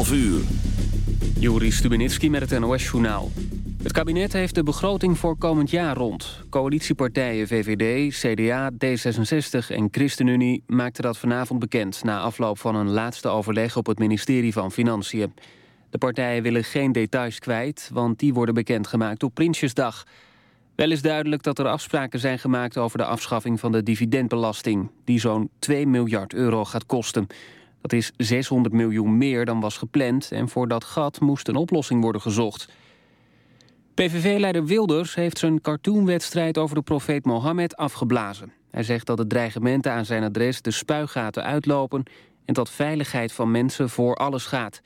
11 uur. Juri Stubenitski met het NOS-journaal. Het kabinet heeft de begroting voor komend jaar rond. Coalitiepartijen VVD, CDA, D66 en ChristenUnie maakten dat vanavond bekend... na afloop van een laatste overleg op het ministerie van Financiën. De partijen willen geen details kwijt, want die worden bekendgemaakt op Prinsjesdag. Wel is duidelijk dat er afspraken zijn gemaakt over de afschaffing van de dividendbelasting... die zo'n 2 miljard euro gaat kosten... Dat is 600 miljoen meer dan was gepland en voor dat gat moest een oplossing worden gezocht. PVV-leider Wilders heeft zijn cartoonwedstrijd over de profeet Mohammed afgeblazen. Hij zegt dat de dreigementen aan zijn adres de spuigaten uitlopen... en dat veiligheid van mensen voor alles gaat.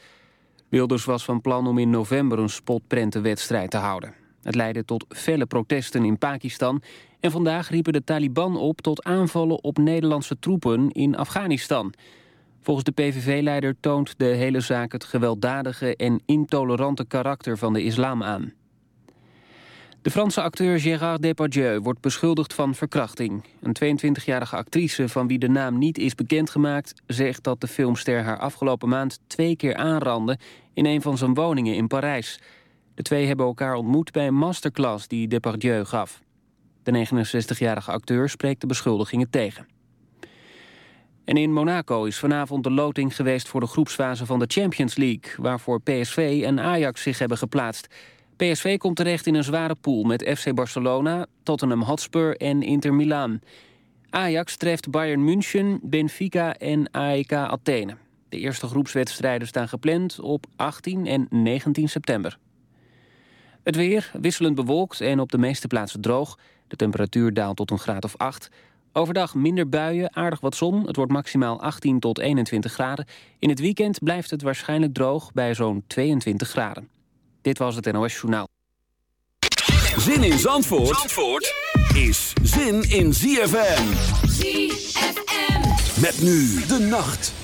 Wilders was van plan om in november een spotprentenwedstrijd te houden. Het leidde tot felle protesten in Pakistan... en vandaag riepen de Taliban op tot aanvallen op Nederlandse troepen in Afghanistan... Volgens de PVV-leider toont de hele zaak het gewelddadige en intolerante karakter van de islam aan. De Franse acteur Gérard Depardieu wordt beschuldigd van verkrachting. Een 22-jarige actrice van wie de naam niet is bekendgemaakt... zegt dat de filmster haar afgelopen maand twee keer aanrandde... in een van zijn woningen in Parijs. De twee hebben elkaar ontmoet bij een masterclass die Depardieu gaf. De 69-jarige acteur spreekt de beschuldigingen tegen. En in Monaco is vanavond de loting geweest voor de groepsfase van de Champions League... waarvoor PSV en Ajax zich hebben geplaatst. PSV komt terecht in een zware pool met FC Barcelona, Tottenham Hotspur en Inter Milaan. Ajax treft Bayern München, Benfica en AEK Athene. De eerste groepswedstrijden staan gepland op 18 en 19 september. Het weer wisselend bewolkt en op de meeste plaatsen droog. De temperatuur daalt tot een graad of 8. Overdag minder buien, aardig wat zon. Het wordt maximaal 18 tot 21 graden. In het weekend blijft het waarschijnlijk droog bij zo'n 22 graden. Dit was het NOS Journaal. Zin in Zandvoort, Zandvoort is zin in ZFM. ZFM. Met nu de nacht.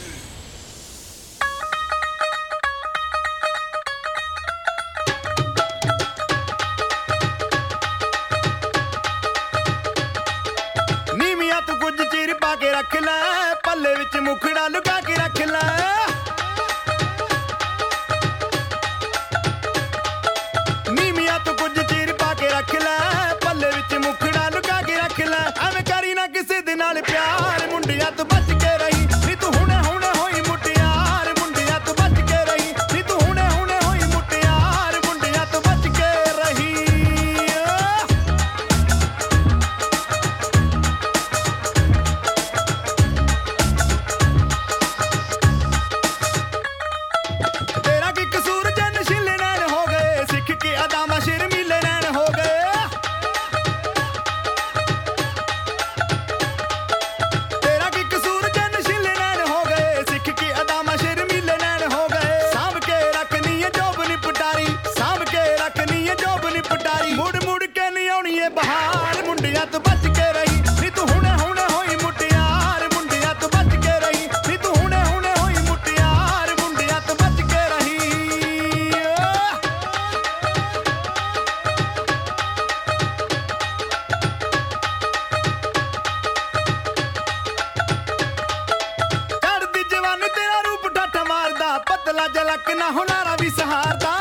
ਪੱਲੇ ਵਿੱਚ ਮੁਖੜਾ ਲੁਕਾ ਜਲਕ ਨਾ ਹੁਨਾਰਾ ਵੀ ਸਹਾਰਦਾ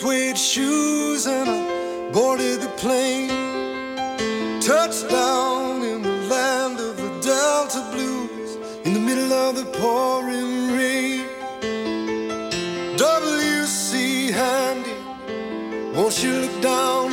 suede shoes and I boarded the plane. Touchdown in the land of the Delta Blues in the middle of the pouring rain. WC Handy, won't you look down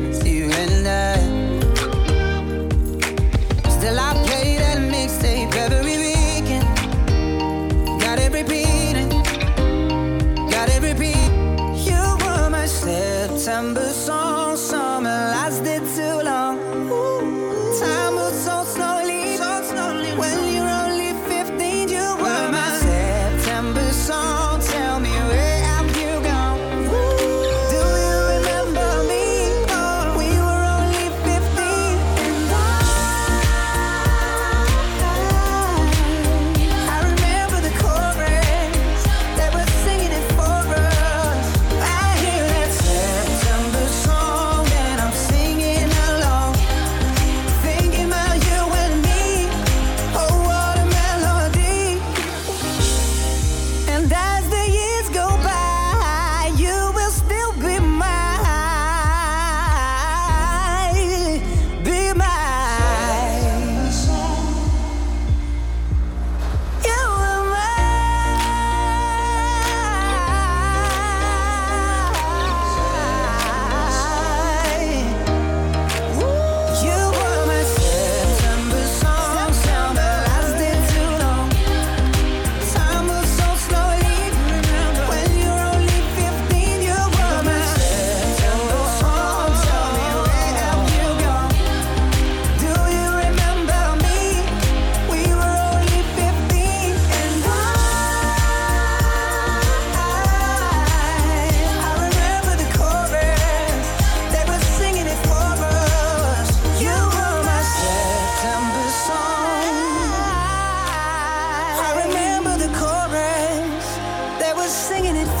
singing it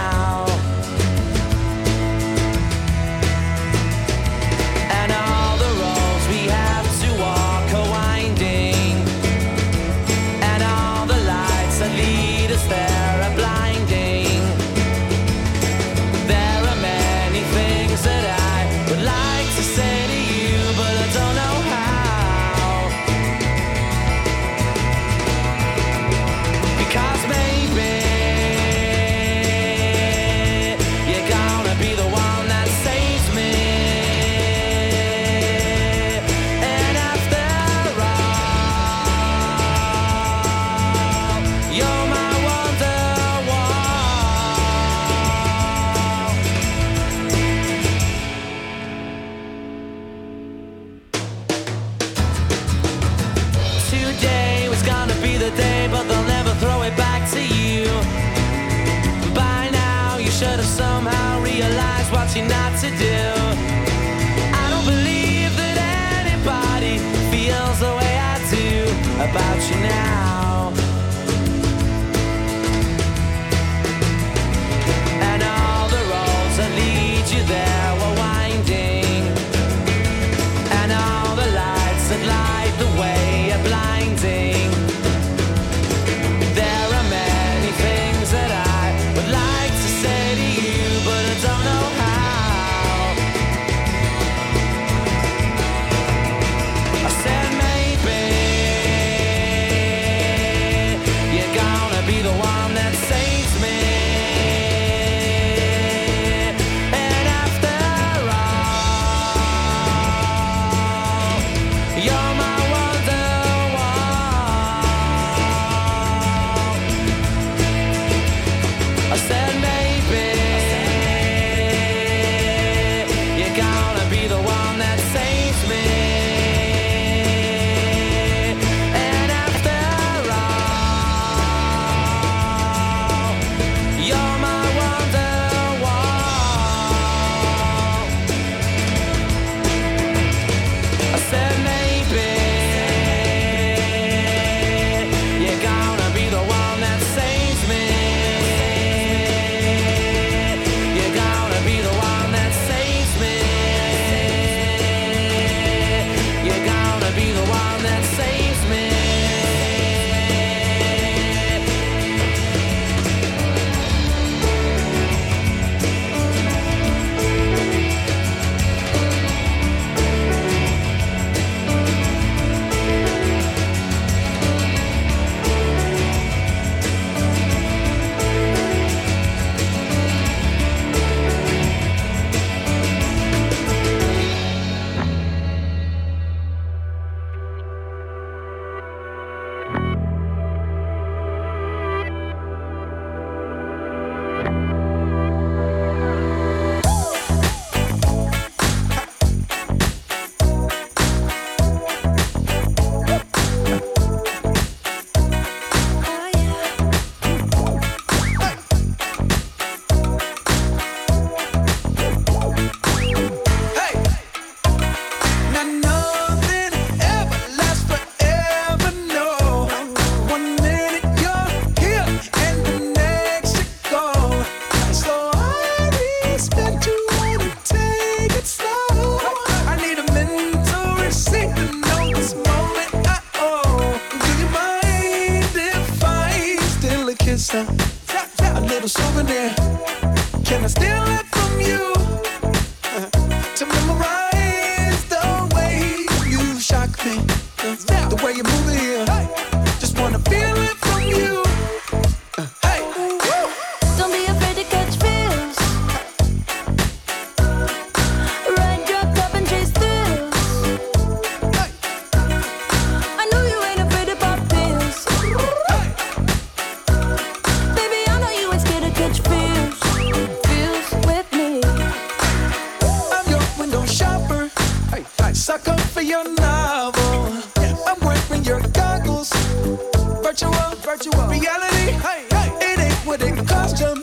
Virtual, virtual reality. Hey, hey, it ain't what it cost you.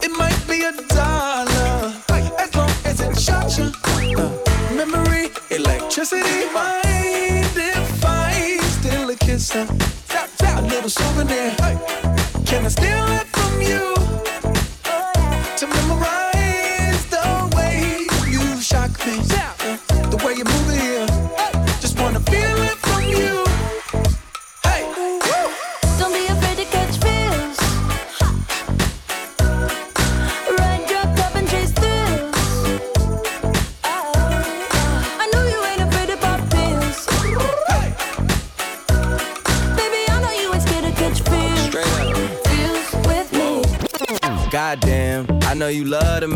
It might be a dollar, as long as it shocks you. Uh, memory, electricity. Mind if I steal a kiss? Uh, a little souvenir.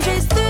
and chase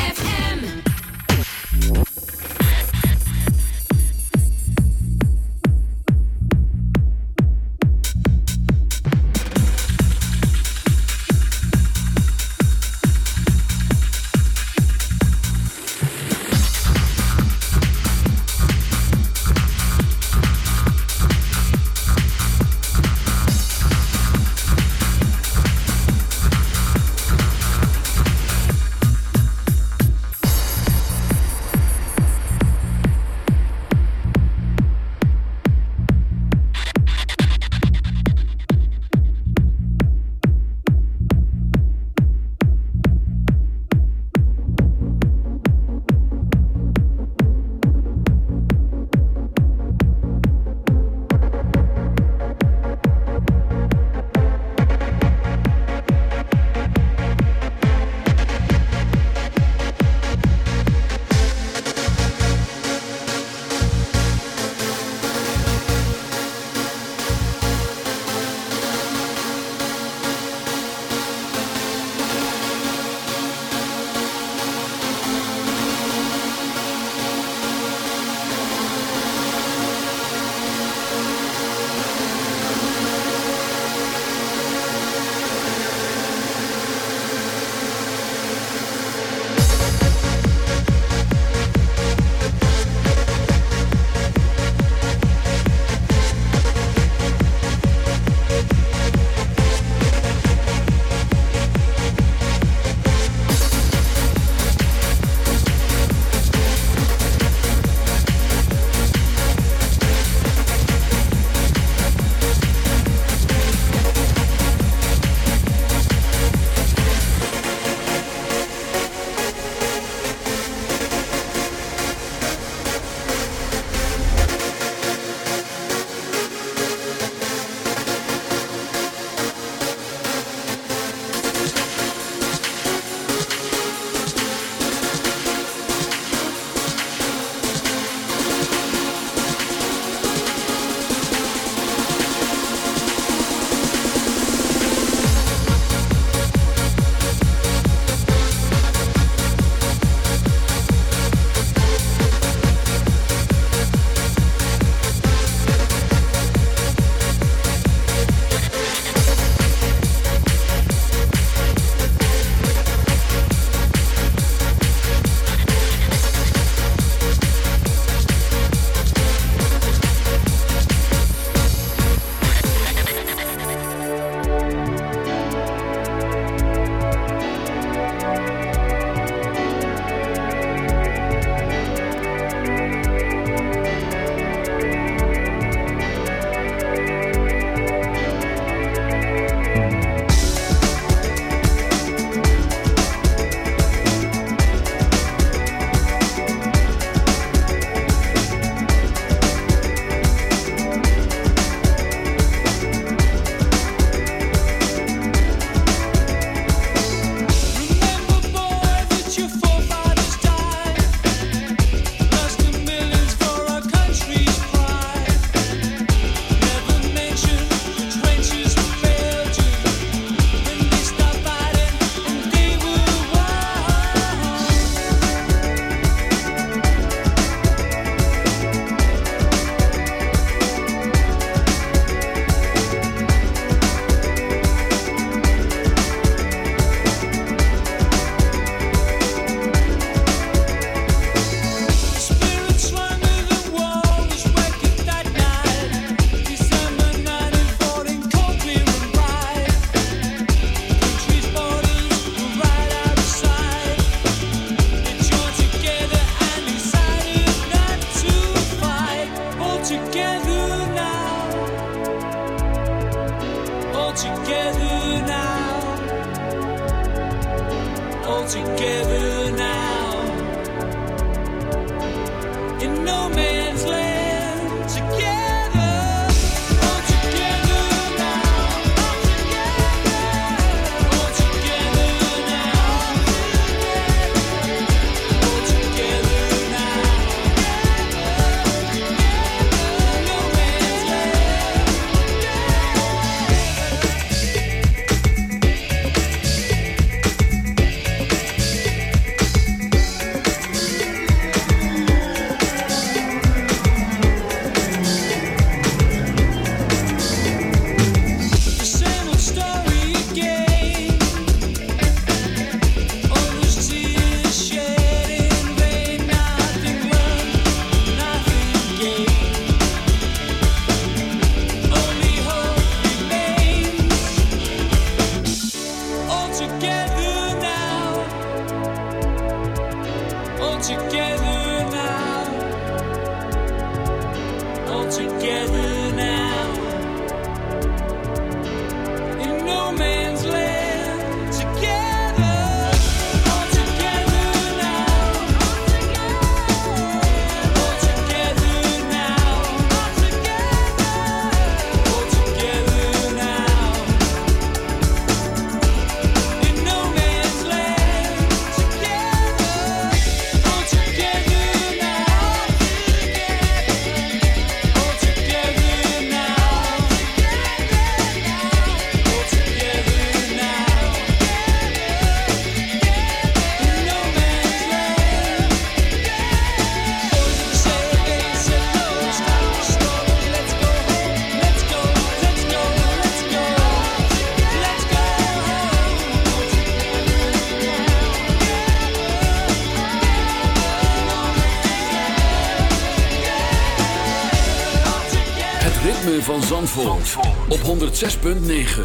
106.9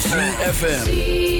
FM.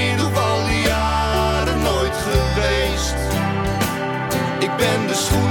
ben de schoenmaker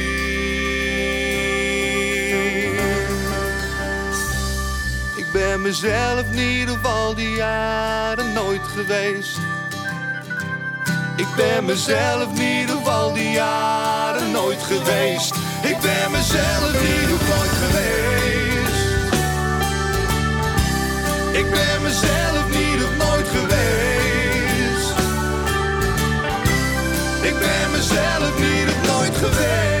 ben mezelf in ieder die jaren nooit geweest. Ik ben mezelf niet ieder geval die jaren nooit geweest. Ik ben mezelf niet ieder nooit geweest. Ik ben mezelf niet ieder nooit geweest. Ik ben mezelf in nooit geweest.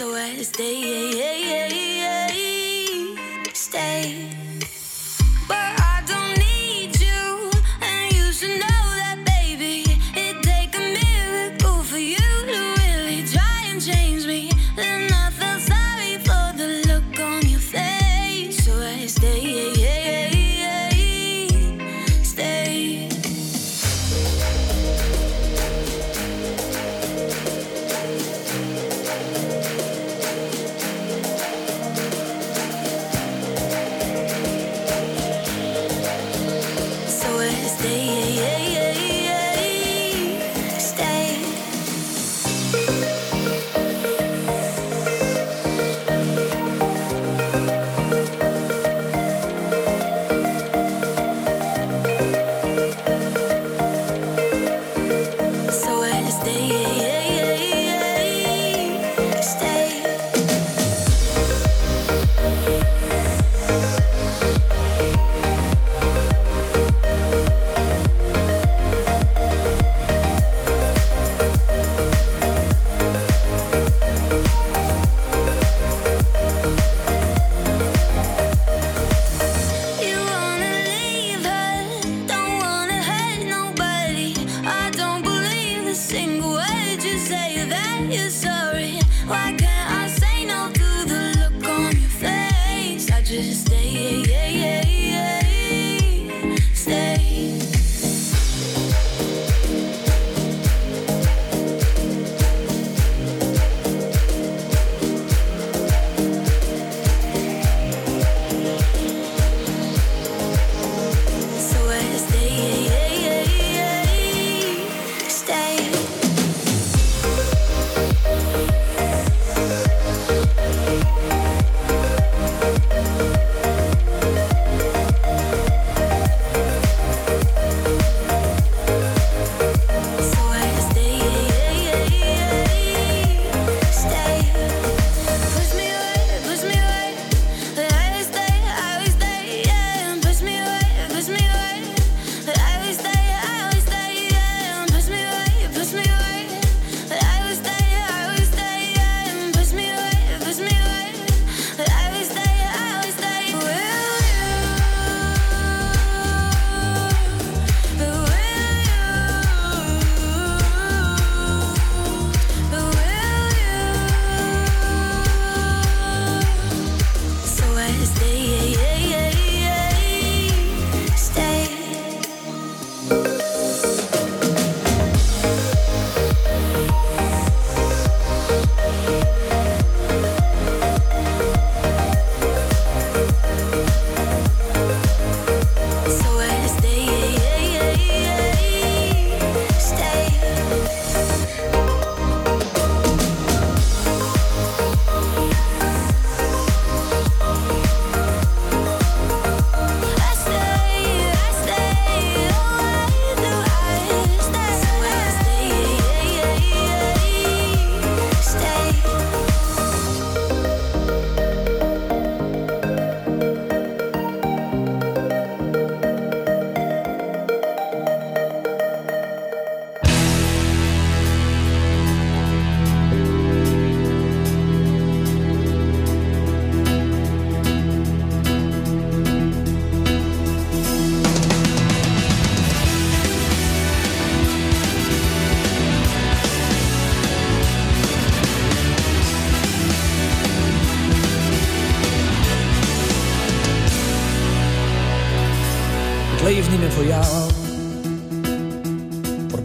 so I stay, stay.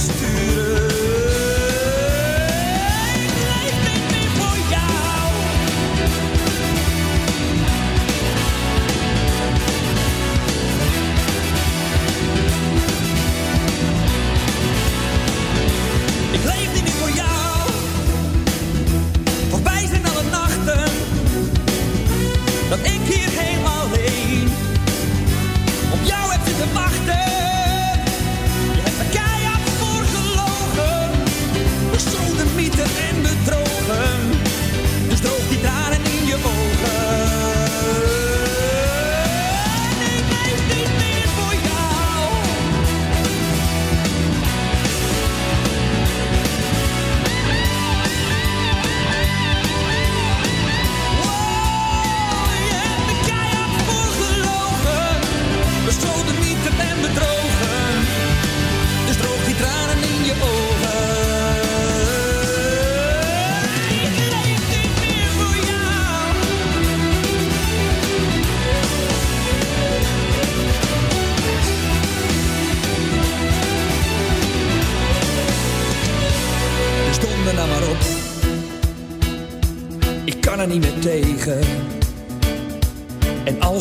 sturen.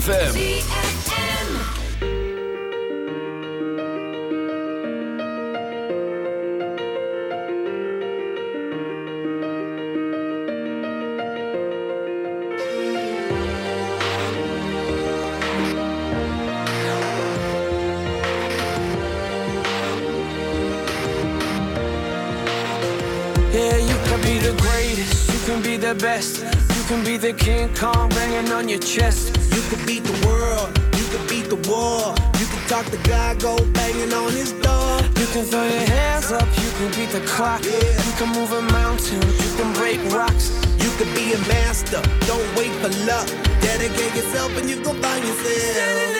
ZFM. Yeah, you can be the greatest, you can be the best, you can be the King Kong banging on your chest. You could beat the world, you could beat the war. You could talk to God, go banging on his door. You can throw your hands up, you can beat the clock. Yeah. You can move a mountain, you can break rocks. You could be a master, don't wait for luck. Dedicate yourself and you go find yourself.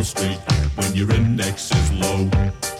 Wall Street when your index is low.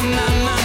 My, my,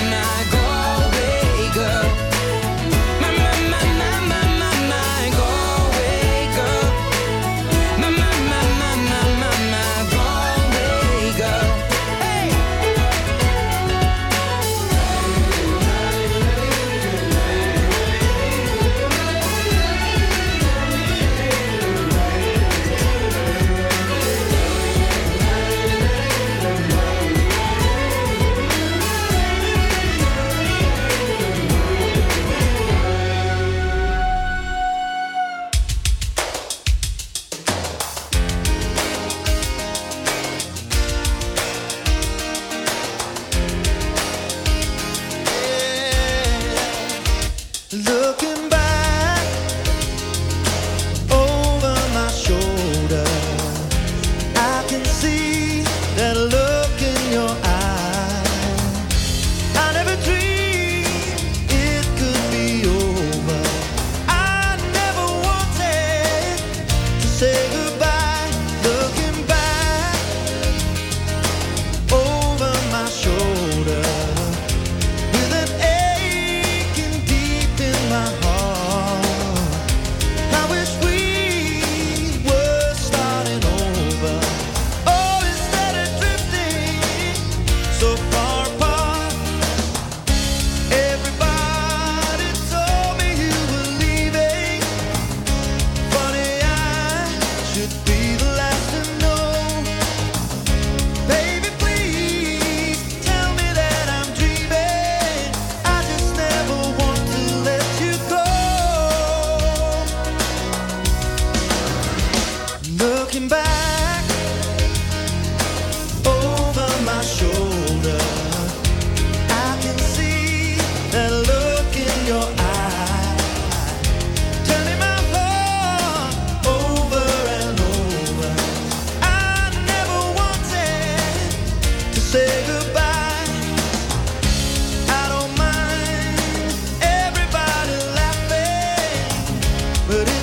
put it